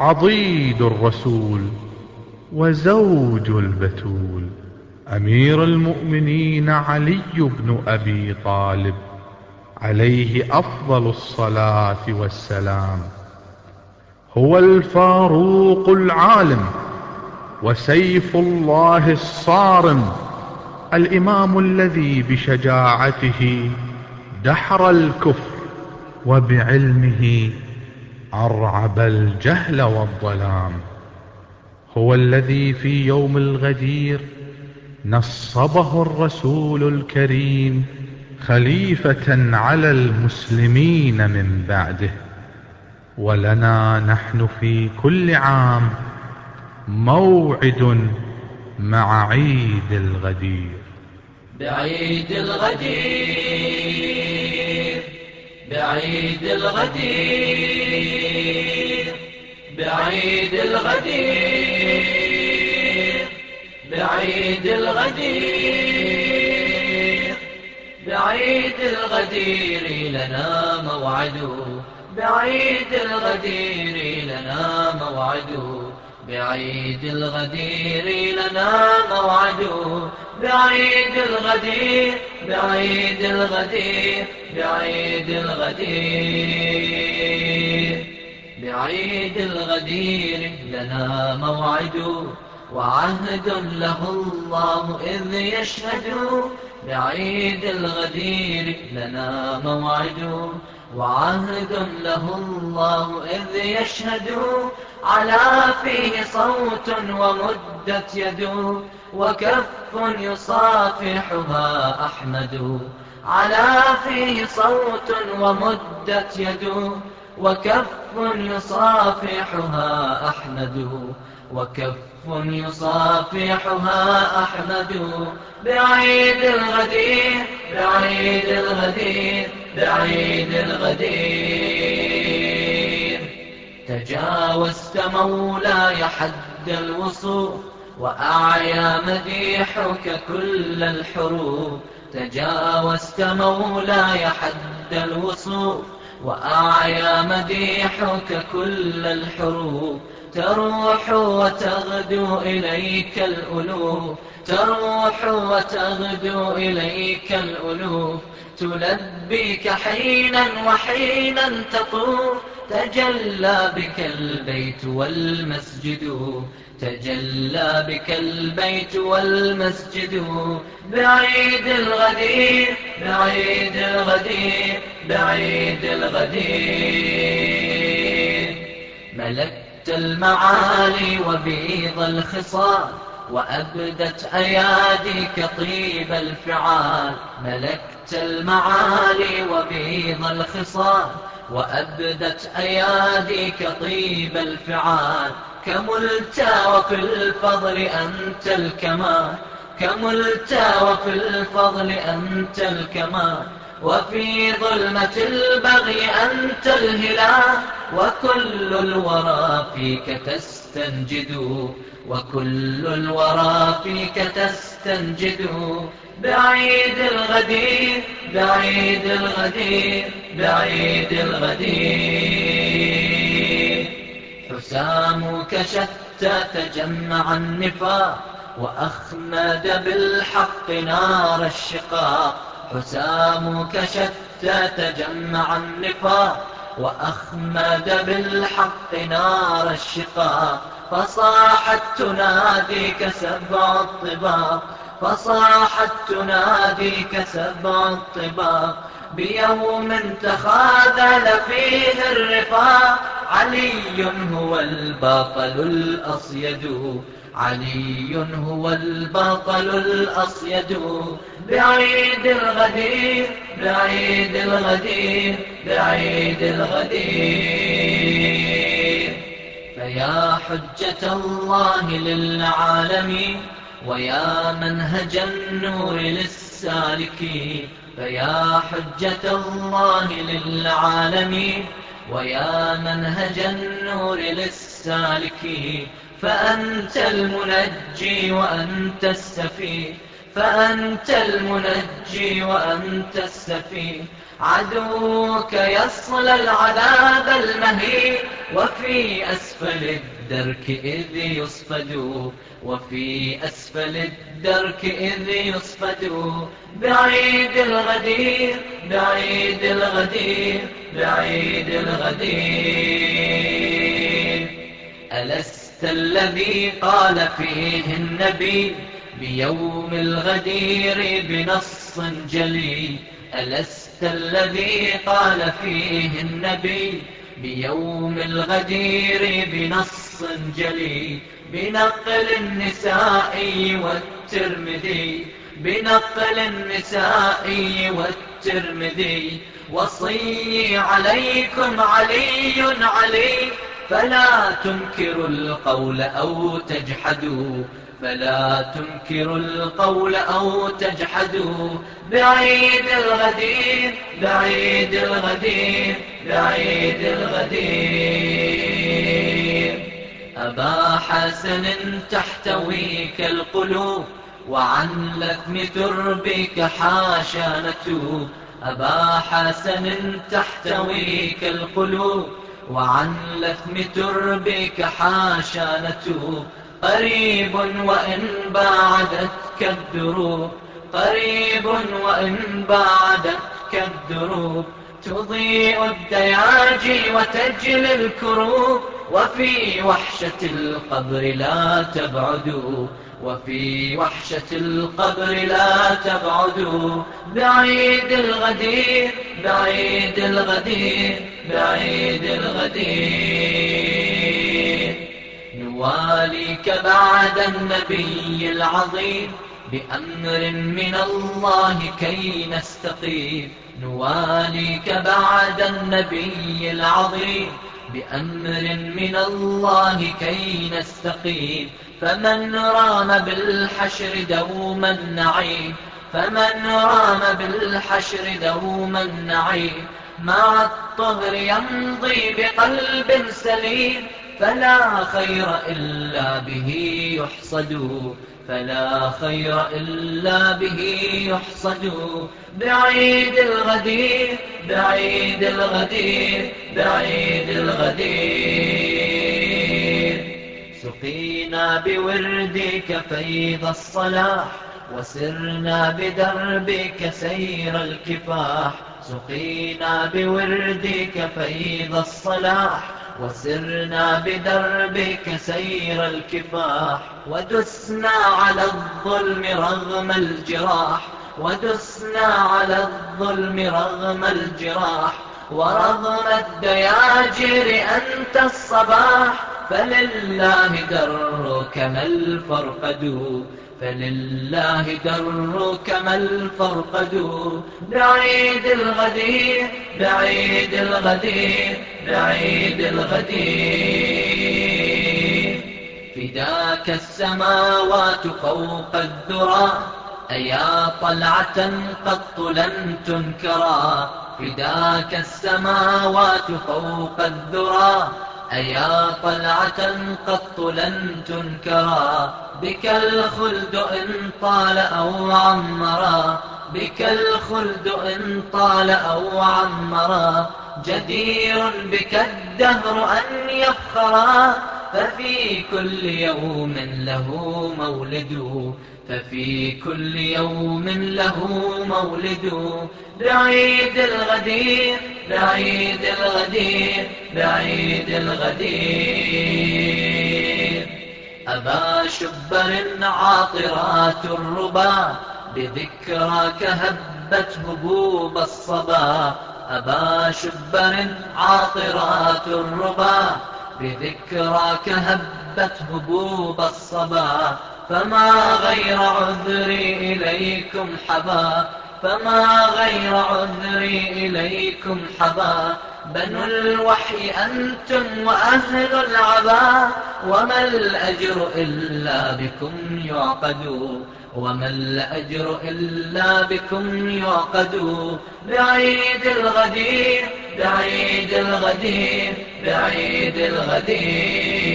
عضيد الرسول وزوج البتول أمير المؤمنين علي بن أبي طالب عليه أفضل الصلاة والسلام. هو الفاروق العالم وسيف الله الصارم الإمام الذي بشجاعته دحر الكفر وبعلمه أرعب الجهل والظلام. هو الذي في يوم الغدير نصبه الرسول الكريم خليفة على المسلمين من بعده. ولنا نحن في كل عام موعد مع عيد الغدير. بعيد الغدير. بعيد الغدير بعيد الغدير بعيد الغدير بعيد الغدير لنا موعد بعيد الغدير لنا موعد بعيد الغدير لنا موعد بعيد الغدير بعيد الغدير بعيد الغدير. بعيد الغدير لنا موعد وعهد له الله إذ يشهد. بعيد الغدير لنا موعد وعهد له الله إذ يشهد. على فيه صوت ومدت يد. وكف يصافحها أحمد. على فيه صوت ومدت يد. وكف يصافحها أحمد. وكف يصافحها أحمد. بعيد الغدير بعيد الغدير بعيد الغدير. تجاوزت مولاي حد الوصول. وأعيا مديحك كل الحروب. تجاوزت مولاي حد الوصول. وأعيا مديحك كل الحروب. تروح وتغدو إليك الألوف تروح وتغدو إليك الألوف. تلبيك حينا وحينا تطوف تجلى بك البيت والمسجد. تجلى بك البيت والمسجد. بعيد الغدير بعيد الغدير بعيد الغدير. ملكت المعالي وبيض الخصال وأبدت أياديك طيب الفعال. ملكت المعالي وبيض الخصال وأبدت أياديك طيب الفعال. كملت وفي الفضل أنت الكمال كملت وفي الفضل أنت الكمال. وفي ظلمة البغي أنت الهلال. وكل الورى فيك تستنجد وكل الورى فيك تستنجد. بعيد الغدير بعيد الغدير بعيد الغدير. حسامك شتى تجمع النفاق وأخمد بالحق نار الشقاق. حسامك شتى تجمع النفاق وأخمد بالحق نار الشقاق فصاحت تناديك سبع الطباق فصاحت تناديك سبع الطباق بيوم تخاذل فيه الرفاق علي هو البطل الأصيد. علي هو البطل الأصيد. بعيد الغدير بعيد الغدير بعيد الغدير. فيا حجة الله للعالمين ويا منهج النور للسالكين. فيا حجة الله للعالمين ويا منهج النور للسالكين. فأنت المنجي وأنت السفيه فأنت المنجي وأنت السفيه عدوك يصلى العذاب المهين وفي أسفل الدرك إذ يصفد. وفي أسفل الدرك إذ يصفد. بعيد الغدير بعيد الغدير بعيد الغدير. ألست الذي قال فيه النبي بيوم الغدير بنص جلي ألست الذي قال فيه النبي بيوم الغدير بنص جلي بنقل النسائي والترمذي. بنقل النسائي والترمذي. وصي عليكم علي علي فلا تنكروا القول أو تجحدوا. فلا تنكروا القول أو تجحدوا. بعيد الغدير بعيد الغدير بعيد الغدير. أبا حسن تحتويك القلوب وعن لثم تربك حاشا نتوب. أبا حسن تحتويك القلوب وعن لثم تربك حاشا نتوب قريب وإن بعدتك الدروب قريب وإن بعدتك الدروب تضيء الدياجي وتجلي الكروب وفي وحشة القبر لا تبعدوا وفي وحشة القبر لا تبعدوا. بعيد الغدير بعيد الغدير بعيد الغدير. نواليك بعد النبي العظيم. بأمر من الله كي نستقيم. نواليك بعد النبي العظيم. بأمر من الله كي نستقيم. فمن رام بالحشر دوما نعيم. فمن رام بالحشر دوما نعيم. مع الطهر يمضي بقلب سليم. فلا خير إلا به يحصد. فلا خير إلا به يحصد. بعيد الغدير بعيد الغدير بعيد الغدير. سقينا بوردك فيض الصلاح وسرنا بدربك سير الكفاح. سقينا بوردك فيض الصلاح وسرنا بدربك سير الكفاح ودسنا على الظلم رغم الجراح ودسنا على الظلم رغم الجراح ورغم الدياجر أنت الصباح. فلله درك ما الفرقد فلله درك ما الفرقد بعيد الغدير بعيد الغدير بعيد الغدير. فداك السماوات فوق الذرى أيا طلعة قط لن تنكرا. فداك السماوات فوق الذرى أيا طلعة قط لن تنكرا بك الخلد إن طال أو عمرا بك الخلد إن طال أو عمرا. جدير بك الدهر أن يفخرا ففي كل يوم له مولد. ففي كل يوم له مولد. بعيد الغدير بعيد الغدير بعيد الغدير. أبا شبر عاطرات الربا بذكراك هبت هبوب الصبا. أبا شبر عاطرات الربا بذكراك هبت هبوب الصبا فما غير عذري إليكم حبا فما غير عذري إليكم حبا. بنو الوحي أنتم وأهل العبا وما الأجر إلا بكم يعقد وما الأجر إلا بكم يعقد. بعيد الغدير بعيد الغدير بعيد الغدير.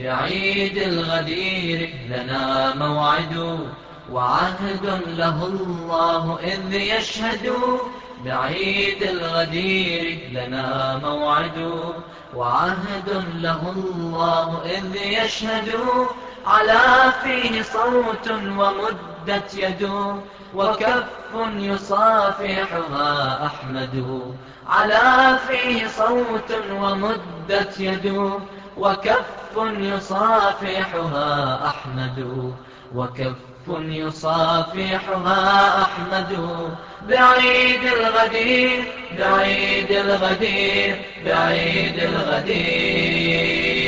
بعيد الغدير لنا موعد وعهد له الله إذ يشهد. بعيد الغدير لنا موعد وعهد له الله إذ يشهد. على فيه صوت ومدت يد وكف يصافحها أحمد. على فيه صوت ومدت يد وكف يصافحها أحمد. وكف يصافحها أحمد. بعيد الغدير بعيد الغدير بعيد الغدير.